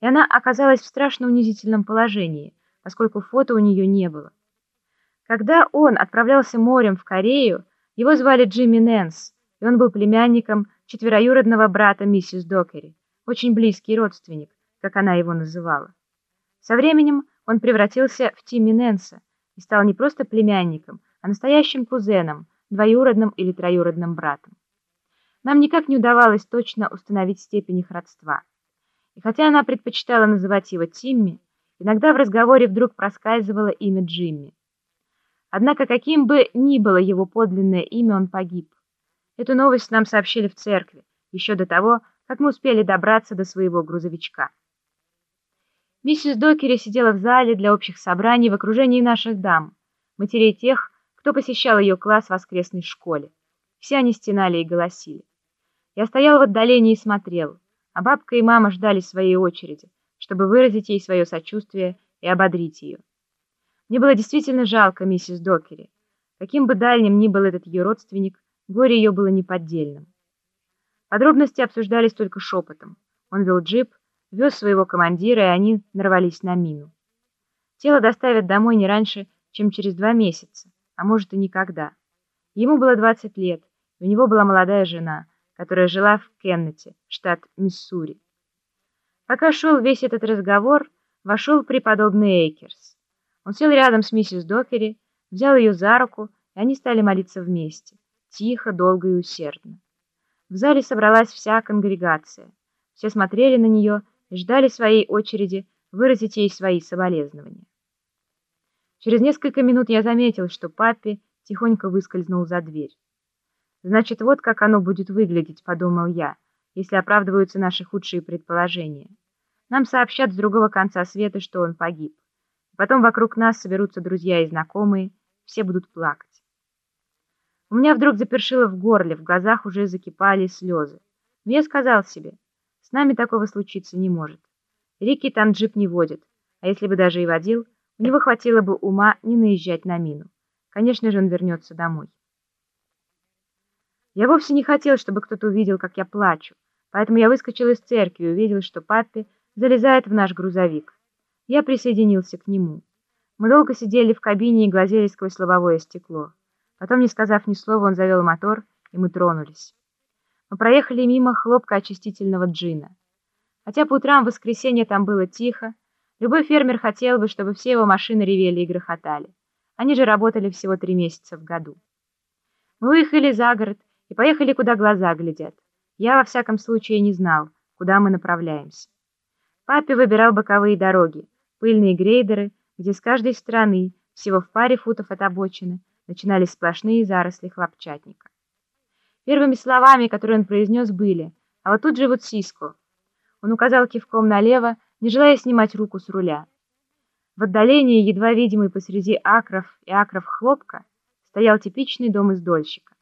и она оказалась в страшно унизительном положении, поскольку фото у нее не было. Когда он отправлялся морем в Корею, его звали Джимми Нэнс, и он был племянником четвероюродного брата миссис Докери, очень близкий родственник, как она его называла. Со временем он превратился в Тимми Нэнса и стал не просто племянником, а настоящим кузеном, двоюродным или троюродным братом. Нам никак не удавалось точно установить степень их родства. И хотя она предпочитала называть его Тимми, иногда в разговоре вдруг проскальзывало имя Джимми. Однако каким бы ни было его подлинное имя, он погиб. Эту новость нам сообщили в церкви, еще до того, как мы успели добраться до своего грузовичка. Миссис Докери сидела в зале для общих собраний в окружении наших дам, матерей тех, кто посещал ее класс в воскресной школе. Все они стенали и голосили. Я стоял в отдалении и смотрел, а бабка и мама ждали своей очереди, чтобы выразить ей свое сочувствие и ободрить ее. Мне было действительно жалко миссис Докери. Каким бы дальним ни был этот ее родственник, горе ее было неподдельным. Подробности обсуждались только шепотом. Он вел джип, вез своего командира, и они нарвались на мину. Тело доставят домой не раньше, чем через два месяца, а может и никогда. Ему было 20 лет, у него была молодая жена, которая жила в Кеннете, штат Миссури. Пока шел весь этот разговор, вошел преподобный Эйкерс. Он сел рядом с миссис Докери, взял ее за руку, и они стали молиться вместе, тихо, долго и усердно. В зале собралась вся конгрегация. Все смотрели на нее и ждали своей очереди выразить ей свои соболезнования. Через несколько минут я заметил, что папе тихонько выскользнул за дверь. «Значит, вот как оно будет выглядеть», — подумал я, если оправдываются наши худшие предположения. Нам сообщат с другого конца света, что он погиб. Потом вокруг нас соберутся друзья и знакомые, все будут плакать. У меня вдруг запершило в горле, в глазах уже закипали слезы. Но я сказал себе, с нами такого случиться не может. Рики там джип не водит, а если бы даже и водил, у него хватило бы ума не наезжать на мину. Конечно же, он вернется домой. Я вовсе не хотел, чтобы кто-то увидел, как я плачу, поэтому я выскочил из церкви и увидел, что папе залезает в наш грузовик. Я присоединился к нему. Мы долго сидели в кабине и глазели сквозь лобовое стекло. Потом, не сказав ни слова, он завел мотор, и мы тронулись. Мы проехали мимо хлопка очистительного джина. Хотя по утрам в воскресенье там было тихо, любой фермер хотел бы, чтобы все его машины ревели и грохотали. Они же работали всего три месяца в году. Мы выехали за город и поехали, куда глаза глядят. Я, во всяком случае, не знал, куда мы направляемся. Папе выбирал боковые дороги, пыльные грейдеры, где с каждой стороны, всего в паре футов от обочины, начинались сплошные заросли хлопчатника. Первыми словами, которые он произнес, были «А вот тут живут Сиско». Он указал кивком налево, не желая снимать руку с руля. В отдалении, едва видимый посреди акров и акров хлопка, стоял типичный дом издольщика.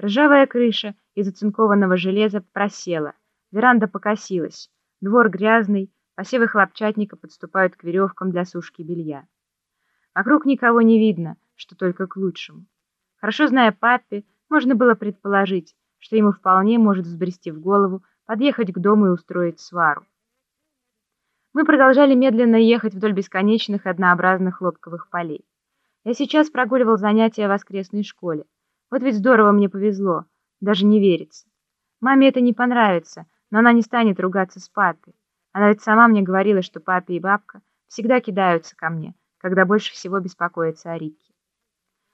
Ржавая крыша из оцинкованного железа просела, веранда покосилась, двор грязный, Посевы хлопчатника подступают к веревкам для сушки белья. Вокруг никого не видно, что только к лучшему. Хорошо зная папе, можно было предположить, что ему вполне может взбрести в голову подъехать к дому и устроить свару. Мы продолжали медленно ехать вдоль бесконечных однообразных хлопковых полей. Я сейчас прогуливал занятия в воскресной школе. Вот ведь здорово мне повезло, даже не верится. Маме это не понравится, но она не станет ругаться с папой. Она ведь сама мне говорила, что папа и бабка всегда кидаются ко мне, когда больше всего беспокоятся о Рике.